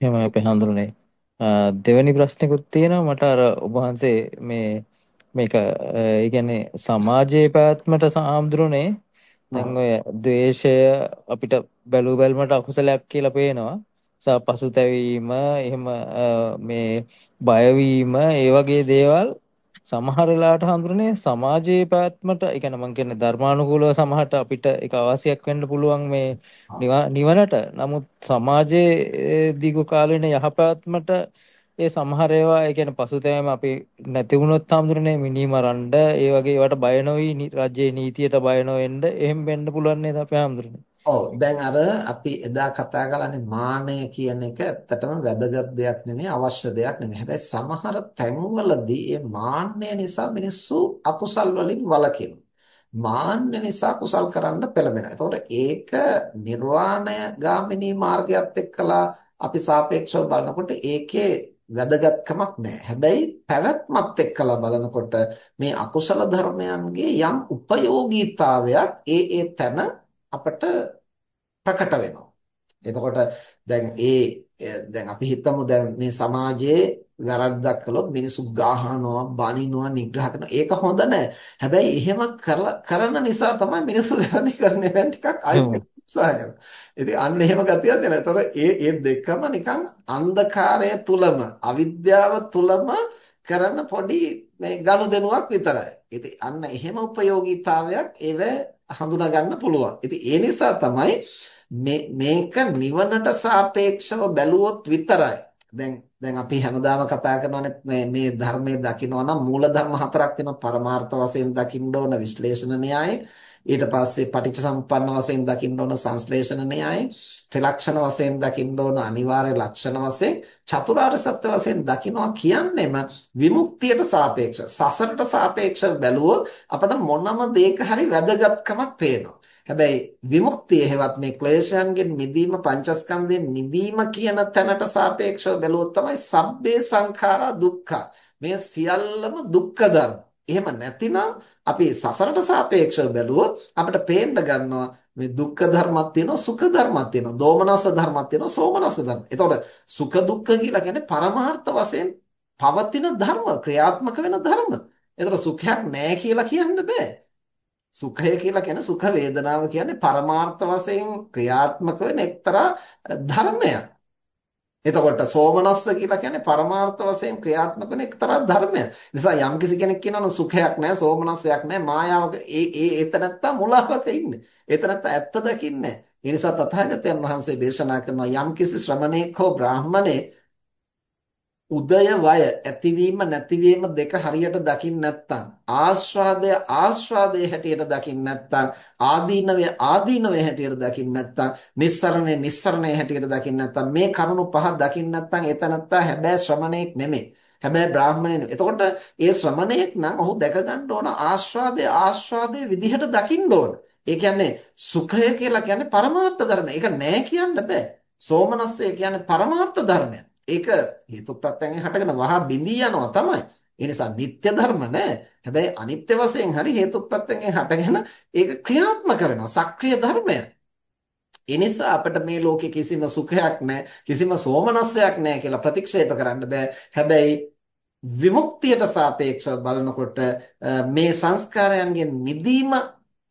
එහෙමයි අපේ හඳුරන්නේ. දෙවෙනි ප්‍රශ්නෙකුත් තියෙනවා මට අර ඔබ වහන්සේ මේ මේක ඒ කියන්නේ සමාජයේ පැවැත්මට සාම්ද්‍රෝනේ දැන් ඔය ද්වේෂය අපිට බැලු බැලමට අකුසලයක් කියලා පේනවා. පසුතැවීම එහෙම මේ බයවීම ඒ වගේ දේවල් සමහර වෙලාවට හඳුරන්නේ සමාජයේ පැවැත්මට ඒ කියන්නේ මම කියන්නේ ධර්මානුකූලව සමහරට අපිට ඒක අවශ්‍යයක් වෙන්න පුළුවන් මේ නිවනට. නමුත් සමාජයේ දීර්ඝ කාලීන යහපැවැත්මට ඒ සමහර ඒවා ඒ කියන්නේ පසුතැවීම අපි නැති වුණොත් හඳුරන්නේ මිනිමරණ්ඩ ඒ වගේ ඒවට බය නොවි රජයේ නීතියට බය නොවෙන්න එහෙම වෙන්න පුළුවන් නේද අපේ හඳුරන්නේ. ඔව් දැන් අර අපි එදා කතා කරන්නේ මානය කියන එක ඇත්තටම වැදගත් දෙයක් නෙමෙයි අවශ්‍ය දෙයක් නෙමෙයි. හැබැයි සමහර තැන්වලදී මේ මාන්නය නිසා මිනිස්සු අකුසල් වලින් වළකිනවා. මාන්න නිසා කුසල් කරන්න පෙළඹෙනවා. එතකොට ඒක නිර්වාණය ගාමිනී මාර්ගයත් එක්කලා අපි සාපේක්ෂව බලනකොට ඒකේ වැදගත්කමක් නැහැ. හැබැයි පැවැත්මත් එක්කලා බලනකොට මේ අකුසල ධර්මයන්ගේ යම් උපයෝගීතාවයක් ඒ ඒ තැන අපට ප්‍රකට වෙනවා. එතකොට දැන් ඒ දැන් අපි හිතමු දැන් මේ සමාජයේ වැරද්දක් කළොත් මිනිස්සු ගහනවා, බනිනවා, නිග්‍රහ කරනවා. ඒක හොඳ නැහැ. හැබැයි එහෙම කරන නිසා තමයි මිනිස්සු වැරදි කරන්නේ දැන් ටිකක් කරනවා. ඉතින් අන්න එහෙම ගතියක් දෙනවා. ඒතකොට ඒ ඒ දෙකම නිකන් අන්ධකාරය තුලම, අවිද්‍යාව තුලම කරන පොඩි මේ ගනුදෙනුවක් විතරයි. ඉතින් අන්න එහෙම ප්‍රයෝගීතාවයක් ඒව හඳුනා ගන්න පුළුවන්. ඉතින් ඒ නිසා තමයි මේක නිවනට සාපේක්ෂව බැලුවොත් විතරයි. දැන් දැන් අපි හැමදාම කතා කරනවානේ මේ මේ ධර්මයේ දකිනවා නම් මූල ධර්ම හතරක් තියෙනවා පරමාර්ථ වශයෙන් දකින්න ඕන විශ්ලේෂණ න්‍යාය ඊට පස්සේ පටිච්චසමුප්පන්න වශයෙන් දකින්න ඕන සංශ්ලේෂණ න්‍යාය ත්‍රිලක්ෂණ වශයෙන් දකින්න ඕන අනිවාර්ය ලක්ෂණ වශයෙන් චතුරාර්ය සත්‍ය වශයෙන් දකිනවා කියන්නේම විමුක්තියට සාපේක්ෂව. සසරට සාපේක්ෂව බැලුවොත් අපට මොනම දෙයක හරි වැදගත්කමක් පේනවා. හැබැයි විමුක්තිය හේවත් මේ ක්ලේශයන්ගෙන් මිදීම පංචස්කන්ධයෙන් මිදීම කියන තැනට සාපේක්ෂව බැලුවොත් තමයි සබ්බේ සංඛාරා දුක්ඛ. මේ සියල්ලම දුක්ඛ ධර්ම. එහෙම නැතිනම් අපි සසරට සාපේක්ෂව බැලුවොත් අපිට පේන්න ගන්නවා මේ දුක්ඛ ධර්මයක් තියෙනවා සුඛ ධර්මයක් තියෙනවා දෝමනස ධර්මයක් තියෙනවා සෝමනස ධර්ම. එතකොට සුඛ දුක්ඛ කියලා කියන්නේ පරමාර්ථ වශයෙන් පවතින ධර්ම ක්‍රියාත්මක වෙන ධර්ම. එතකොට සුඛයක් නැහැ කියලා කියන්න බෑ. සුඛය කියලා කියන්නේ සුඛ වේදනාව කියන්නේ පරමාර්ථ වශයෙන් ක්‍රියාත්මක වෙන එක්තරා ධර්මයක්. එතකොට සෝමනස්ස කියලා කියන්නේ පරමාර්ථ වශයෙන් ක්‍රියාත්මක වෙන එක්තරා ධර්මයක්. නිසා යම්කිසි කෙනෙක් කියනවා සුඛයක් නැහැ, සෝමනස්සයක් නැහැ, මායාවක ඒ ඒ එතනත්තා මුලාවක ඉන්නේ. එතනත්තා ඇත්ත දකින්නේ නැහැ. ඒ නිසා තථාගතයන් වහන්සේ දේශනා කරනවා යම්කිසි ශ්‍රමණේක හෝ බ්‍රාහමණේ උදය වය ඇතිවීම නැතිවීම දෙක හරියට දකින්න නැත්නම් ආස්වාදය ආස්වාදයේ හැටියට දකින්න නැත්නම් ආදීනවය ආදීනවය හැටියට දකින්න නැත්නම් නිස්සරණය නිස්සරණය හැටියට දකින්න නැත්නම් මේ කරුණු පහ දකින්න නැත්නම් එතනත්තා හැබැයි ශ්‍රමණේක් නෙමෙයි හැබැයි බ්‍රාහ්මණය එතකොට ඒ ශ්‍රමණේක් නම් ඔහු දැක ගන්න ඕන ආස්වාදය ආස්වාදයේ විදිහට දකින්න ඕන ඒ කියන්නේ සුඛය කියලා කියන්නේ පරමාර්ථ ධර්ම. ඒක නෑ කියන්න බෑ. සෝමනස්සය කියන්නේ පරමාර්ථ ධර්මයක්. ඒක හේතුප්‍රත්‍යයෙන් හටගෙන වහා බිඳී යනවා තමයි. ඒ නිසා නিত্য ධර්ම නෑ. හැබැයි අනිත්‍ය වශයෙන් හරි හේතුප්‍රත්‍යයෙන් හටගෙන ඒක ක්‍රියාත්මක කරනවා. සක්‍රීය ධර්මයක්. ඒ නිසා අපිට මේ ලෝකේ කිසිම සුඛයක් නැහැ කිසිම සෝමනස්සයක් නැහැ කියලා ප්‍රතික්ෂේප කරන්න බෑ. හැබැයි විමුක්තියට සාපේක්ෂව බලනකොට මේ සංස්කාරයන්ගෙන් මිදීම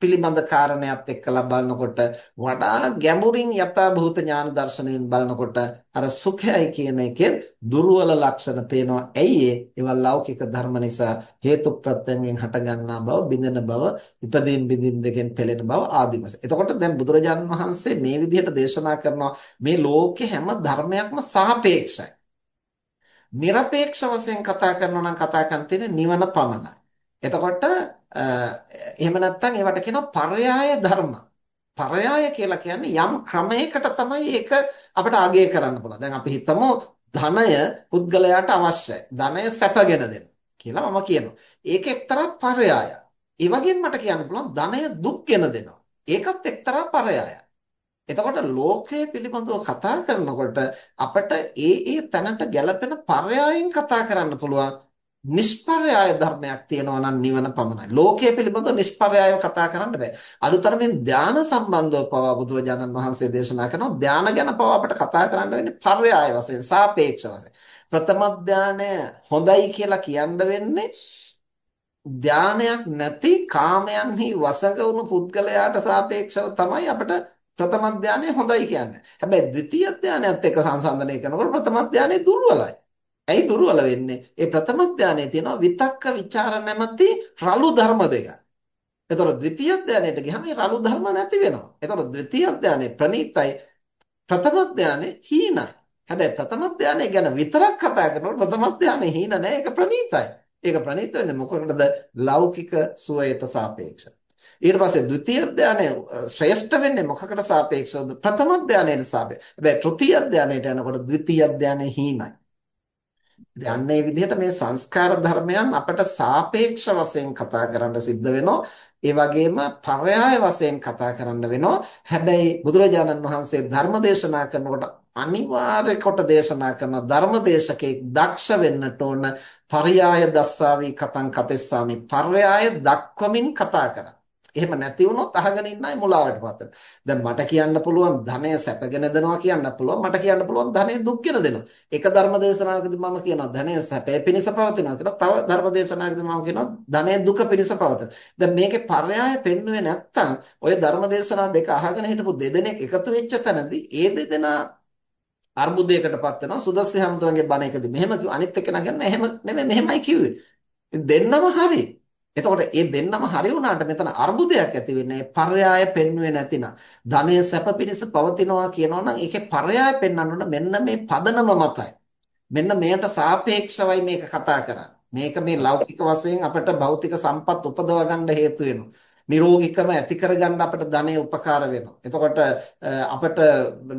පිළිබඳ කාරණයක් එක්කලා බලනකොට වඩා ගැඹුරින් යථාභූත ඥාන දර්ශනයෙන් බලනකොට අර සුඛයයි කියන එකේ දුර්වල ලක්ෂණ පේනවා. ඇයි ඒවා ලෞකික ධර්ම නිසා හේතු ප්‍රත්‍යයෙන් හටගන්නා බව, බිඳෙන බව, ඉපදීම් බිඳීම් දෙකෙන් පෙළෙන බව ආදී වශයෙන්. එතකොට දැන් බුදුරජාණන් වහන්සේ මේ විදිහට දේශනා කරනවා මේ ලෝකේ හැම ධර්මයක්ම සාපේක්ෂයි. নিরপেক্ষ වශයෙන් කතා කරනවා නම් කතා කරන්න තියෙන්නේ නිවන පමණයි. එතකොට එහෙම නැත්නම් ඒවට කියනවා පර්යාය ධර්ම. පර්යාය කියලා කියන්නේ යම් ක්‍රමයකට තමයි ඒක අපිට අගය කරන්න පුළුවන්. දැන් අපි හිතමු ධනය පුද්ගලයාට අවශ්‍යයි. ධනය සැපගෙන දෙන්න කියලා මම කියනවා. ඒක එක්තරා පර්යායක්. ඒ වගේම මට කියන්න පුළුවන් ධනය දුක්ගෙන දෙනවා. ඒකත් එක්තරා පර්යායක්. එතකොට ලෝකය පිළිබඳව කතා කරනකොට අපිට ඒ ඒ තැනට ගැලපෙන පර්යායෙන් කතා කරන්න පුළුවන්. නිෂ්පර්යාය ධර්මයක් තියෙනවා නම් නිවන පමණයි. ලෝකයේ පිළිබඳව නිෂ්පර්යායව කතා කරන්න බෑ. අලුතරමින් ධාන සම්බන්ධව පවා බුදුරජාණන් වහන්සේ දේශනා කරනවා ධාන ගැන පවා අපට කතා කරන්න වෙන්නේ පර්යාය වශයෙන්, සාපේක්ෂ වශයෙන්. ප්‍රථම ධානය හොඳයි කියලා කියන්න වෙන්නේ ධානයක් නැති කාමයන්හි වසඟ වුණු පුද්ගලයාට සාපේක්ෂව තමයි අපිට ප්‍රථම ධානය හොඳයි කියන්නේ. හැබැයි ද්විතීය ධානයත් එක්ක සංසන්දනය කරනකොට ප්‍රථම ධානය දුර්වලයි. ඇයි දුර්වල වෙන්නේ? ඒ ප්‍රථම ධානයේ තියෙනවා විතක්ක ਵਿਚාර නැමැති රළු ධර්ම දෙක. එතකොට ද්විතීය ධානයට ගියම මේ රළු ධර්ම නැති වෙනවා. එතකොට ද්විතීය ධානයේ ප්‍රණීතයි ප්‍රථම ධානයේ හීනයි. හැබැයි ප්‍රථම ධානය ගැන විතරක් කතා කරනකොට ප්‍රථම ධානයේ හීන නෑ ඒක ප්‍රණීතයි. ඒක ප්‍රණීත වෙන්නේ මොකකටද? ලෞකික සුවයට සාපේක්ෂව. ඊට පස්සේ ද්විතීය ධානය ශ්‍රේෂ්ඨ වෙන්නේ මොකකට සාපේක්ෂවද? ප්‍රථම ධානයට සාපේක්ෂව. හැබැයි තෘතීය ධානයට යනකොට ද්විතීය ධානය හීනයි. ඉතින් අන්න ඒ විදිහට මේ සංස්කාර ධර්මයන් අපට සාපේක්ෂ වශයෙන් කතා කරන්න සිද්ධ වෙනවා. ඒ වගේම පර්යාය වශයෙන් කතා කරන්න වෙනවා. හැබැයි බුදුරජාණන් වහන්සේ ධර්ම දේශනා කරනකොට අනිවාර්ය කොට දේශනා කරන ධර්මදේශකෙක් දක්ෂ වෙන්නට ඕන පර්යාය දස්සාවි කතං කතෙස්සාමි පර්යාය දක්වමින් කතා කරන්න. එහෙම නැති වුණොත් අහගෙන ඉන්න අය මුලාවටපත් වෙනවා. දැන් මට කියන්න පුළුවන් ධනය සැපගෙන දෙනවා කියන්න පුළුවන්. මට කියන්න පුළුවන් ධනය දුක්ගෙන දෙනවා. එක ධර්ම දේශනාවකදී මම කියනවා ධනය සැපේ පිණිස පවතිනවා කියලා. තව ධර්ම දේශනාවකදී මම කියනවා ධනය දුක පිණිස පවතිනවා. දැන් මේකේ පර්යාය පෙන්වුවේ නැත්තම් ওই ධර්ම දේශනා දෙක අහගෙන හිටපු දෙදෙනෙක් එකතු වෙච්ච තැනදී ඒ දෙදෙනා අර්බුදයකටපත් වෙනවා. සුදස්සේ හැමතුරන්ගේ බණ එකදී මෙහෙම කිව්ව අනිත් එක නගන්න එහෙම නෙමෙයි මෙහෙමයි කිව්වේ. දෙන්නම හරි. එතකොට මේ දෙන්නම හරි වුණාට මෙතන අර්බුදයක් ඇති වෙන්නේ පර්යාය පෙන්වුවේ නැතිනම්. ධනය සැප පිණිස පවතිනවා කියනවා නම් ඒකේ පර්යාය පෙන්වන්න මෙන්න මේ පදනම මතයි. මෙන්න මෙයට සාපේක්ෂවයි මේක කතා කරන්නේ. මේක මේ ලෞකික වශයෙන් අපිට භෞතික සම්පත් උපදව ගන්න හේතු වෙනවා. නිරෝගීකම ඇති කරගන්න අපිට ධනෙ උපකාර වෙනවා. එතකොට අපිට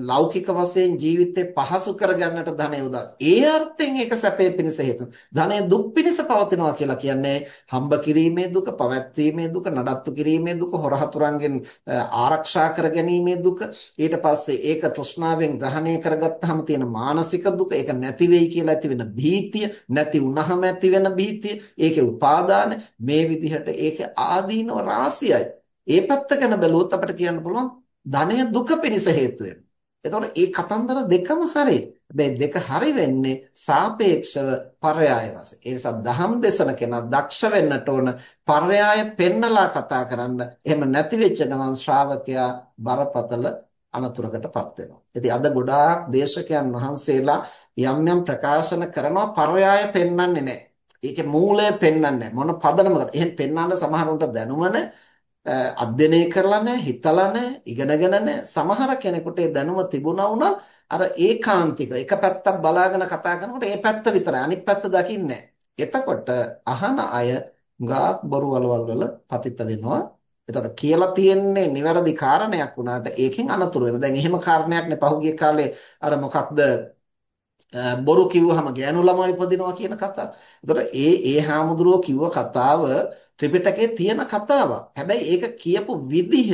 ලෞකික වශයෙන් ජීවිතේ පහසු කරගන්නට ධනෙ උදව්. ඒ අර්ථයෙන් ඒක සැපේ පිණිස හේතු. ධනෙ දුක් පිණිස පවතිනවා කියලා කියන්නේ හම්බ කිරීමේ දුක, පවැත්වීමේ දුක, නඩත්තු කිරීමේ දුක, හොරහතුරන්ගෙන් ආරක්ෂා කර ගැනීමේ දුක. ඊට පස්සේ ඒක තෘෂ්ණාවෙන් ග්‍රහණය කරගත්තාම තියෙන මානසික දුක, ඒක නැති වෙයි කියලා ඇති වෙන භීතිය, නැති වුනහම ඇති වෙන භීතිය, ඒකේ උපාදාන මේ විදිහට ඒකේ ආදීනව රාශි 500යි. ඒ පැත්ත ගැන බැලුවොත් අපිට කියන්න පුළුවන් ධනය දුක පිණිස හේතු එතකොට මේ කතන්දර දෙකම හරි. හැබැයි දෙක හරි වෙන්නේ සාපේක්ෂව පරයාය වශයෙන්. ඒ නිසා දහම් දේශන කෙනා දක්ෂ වෙන්නට ඕන පරයාය පෙන්නලා කතා කරන්න. එහෙම නැති වෙච්ච ගමන් ශ්‍රාවකයා බරපතල අනතුරකටපත් වෙනවා. ඉතින් අද ගොඩාක් දේශකයන් වහන්සේලා යම් යම් ප්‍රකාශන කරනවා පරයාය පෙන්වන්නේ නැහැ. ඒකේ මූලය පෙන්වන්නේ නැහැ. මොන පදනමකද? එහෙන් පෙන්වන්න සමහරවිට දැනුම නැහැ. අධ්‍යයනය කරලා නැහැ, හිතලා නැහැ, ඉගෙනගෙන නැහැ. සමහර කෙනෙකුට ඒ දැනුම තිබුණා වුණා අර ඒකාන්තික එක පැත්තක් බලාගෙන කතා කරනකොට ඒ පැත්ත විතරයි අනිත් පැත්ත දකින්නේ එතකොට අහන අය ගා බොරු වලවල් වල පතිත වෙනවා. එතකොට කියලා තියෙන්නේ නිවැරදි කාරණයක් වුණාට ඒකෙන් අනතුරු වෙනවා. දැන් එහෙම කාරණයක් නේ පහුගිය කාලේ අර මොකක්ද බොරු කිව්වහම ගෑනු ළමයි උපදිනවා කියන කතාව. එතකොට ඒ ඒ හාමුදුරුවෝ කිව්ව කතාව ත්‍රිපිටකයේ තියෙන කතාවක්. හැබැයි ඒක කියපු විදිහ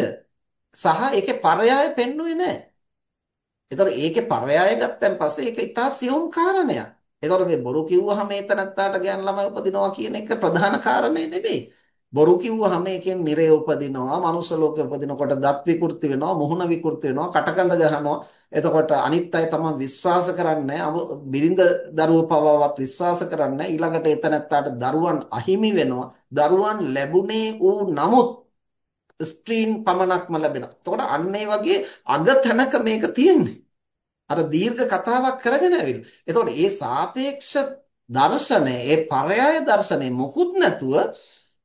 සහ ඒකේ පරයය පෙන්වුවේ නැහැ. එතකොට ඒකේ පරයය ගත්තන් පස්සේ ඒක ඉතා සියුම් කාරණයක්. එතකොට මේ බොරු කිව්වහම ඒතනත්තාට ගෑනු ළමයි උපදිනවා කියන එක ප්‍රධාන කාරණේ නෙමෙයි. බොරු කිව්වහම ඒකෙන් නිරේ උපදිනවා, මනුස්ස ලෝකෙ උපදිනකොට දත් විකෘති වෙනවා, මුහුණ විකෘති වෙනවා, කටකඳ ගහනවා. එතකොට අනිත් අය තමයි විශ්වාස කරන්නේ, බිරිඳ දරුවෝ පවවත් විශ්වාස කරන්නේ. ඊළඟට එතනත්තාට දරුවන් අහිමි වෙනවා. දරුවන් ලැබුණේ ඌ නමුත් ස්ත්‍රීන් පමණක්ම ලැබෙනවා. එතකොට අන්න ඒ වගේ අග තැනක මේක තියෙන්නේ. අර දීර්ඝ කතාවක් කරගෙන ඇවිල්ලා. එතකොට ඒ සාපේක්ෂ දර්ශනය, ඒ පරයාය දර්ශනය මොකුත් නැතුව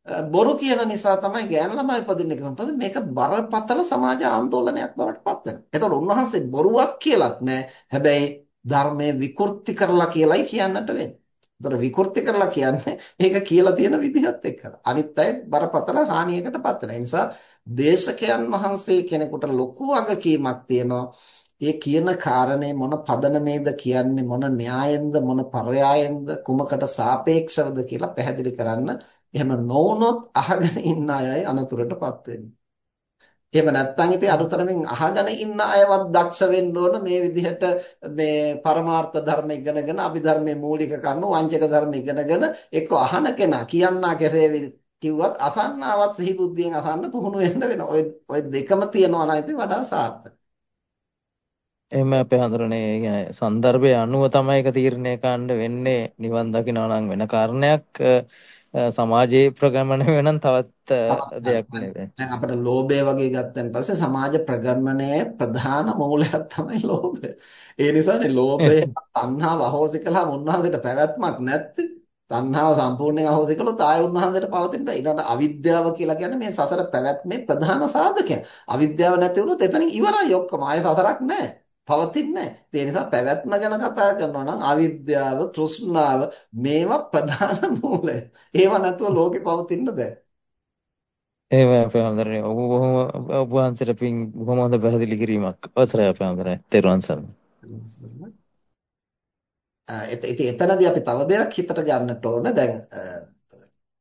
බොරු කියන නිසා තමයි ගෑනු ළමයි උපදින්නේ කිව්වම මේක බරපතල සමාජ ආందోලනයක් බවට පත් වෙනවා. එතකොට උන්වහන්සේ බොරුවක් කියලත් නෑ. හැබැයි ධර්මයේ විකෘති කරලා කියලයි කියන්නට වෙන්නේ. එතකොට විකෘති කරලා කියන්නේ ඒක කියලා තියෙන විදිහත් එක්කලා. අනිත් අය බරපතල හානියකටපත් වෙනවා. ඒ නිසා දේශකයන් වහන්සේ කෙනෙකුට ලොකු වගකීමක් තියෙනවා. ඒ කියන කාරණේ මොන පදනමේද කියන්නේ මොන න්‍යායෙන්ද මොන පරයායෙන්ද කුමකට සාපේක්ෂවද කියලා පැහැදිලි කරන්න එහෙම නොවුනොත් අහගෙන ඉන්න අයයි අනතුරටපත් වෙන්නේ. එහෙම නැත්නම් ඉතින් අනුතරමින් අහගෙන ඉන්න අයවත් දක්ෂ වෙන්න ඕන මේ විදිහට මේ පරමාර්ථ ධර්ම ඉගෙනගෙන අභිධර්මයේ මූලික කරුණු වංචක ධර්ම ඉගෙනගෙන එක්ක අහන කෙනා කියන්නා කෙරේ කිව්වත් අසන්නාවත් සිහි බුද්ධියෙන් අසන්න පුහුණු වෙන්න වෙන ඔය ඔය දෙකම තියනවා නම් ඉතින් වඩා සාර්ථකයි. එහෙම අපේ හඳුරන්නේ يعني સંદર્ભය අනුව තමයි ඒක තීරණය කරන්න වෙන්නේ නිවන් දකින්න නම් වෙන කාරණයක් සමාජයේ ප්‍රගමණය වෙනනම් තවත් දෙයක් නේද දැන් අපිට ලෝභය වගේ ගත්තන් පස්සේ සමාජ ප්‍රගමණයේ ප්‍රධාන මූලයක් තමයි ලෝභය. ඒ නිසානේ ලෝභය තණ්හාව අහෝසි කළාම උන්වහන්සේට පැවැත්මක් නැත්තේ. තණ්හාව සම්පූර්ණයෙන් අහෝසි කළොත් ආය උන්වහන්සේට පවතින්න බෑ. ඊළඟ අවිද්‍යාව කියලා කියන්නේ මේ සසර පැවැත්මේ ප්‍රධාන සාධකයක්. අවිද්‍යාව නැති වුණොත් එතනින් ඉවරයි ඔක්කොම. ආය සසරක් නැහැ. පවතින්නේ නැහැ. ඒ නිසා පැවැත්ම ගැන කතා කරනවා නම් අවිද්‍යාව, තෘෂ්ණාව මේවා ප්‍රධාන මූලය. ඒවා නැතුව ලෝකේ පවතින්න බෑ. එහෙම අපේ හඳුරන්නේ ඔබ බොහොම ඔබ වහන්සේට පින් බොහොම හොඳ පැහැදිලි කිරීමක් අවසරයි අපේ හඳුරන්නේ. තෙරුවන් සරණයි. එතනදී අපි තව දෙයක් හිතට ගන්නට ඕන. දැන්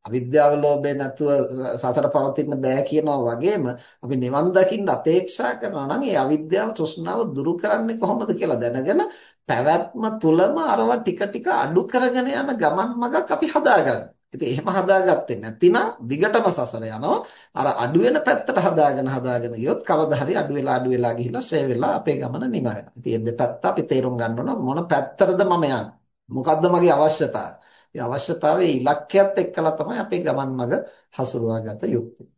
අවිද්‍යාව ලෝභය නැතුව සසර පවතින්න බෑ කියනවා වගේම අපි නිවන් දකින්න අපේක්ෂා කරනවා නම් ඒ අවිද්‍යාව තෘෂ්ණාව දුරු කරන්නේ කොහොමද කියලා දැනගෙන පැවැත්ම තුලම අරවා ටික ටික අඩු කරගෙන යන ගමන් මගක් අපි හදාගන්න. ඉතින් එහෙම හදාගත්තේ නැතිනම් දිගටම සසර යනවා. අර අඩු වෙන පැත්තට හදාගෙන හදාගෙන ගියොත් කවදා හරි අඩු වෙලා අඩු වෙලා ගිහිල්ලා ෂේ වෙලා අපේ ගමන නිම වෙනවා. ඉතින් මේ දෙපැත්ත අපි තේරුම් ගන්න ඕන මොන පැත්තටද මම යන්නේ? මොකද්ද මගේ අවශ්‍යතාවය? ඒ අවශ්‍යතාවයේ ඉලක්කයත් එක්කලා තමයි අපේ ගමන් මඟ හසුරුවා ගත යුත්තේ.